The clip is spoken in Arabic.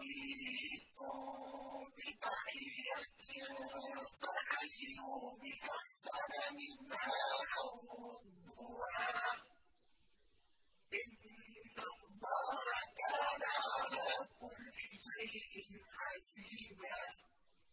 حُيِّيتُم بِتَحِيَّةٍ فَحَيُّوا بِأَحْسَنَ مِنْهَا أَوْ رُدُّوهَا ۗ إِنَّ اللَّهَ كَانَ عَلَىٰ كُلِّ شَيْءٍ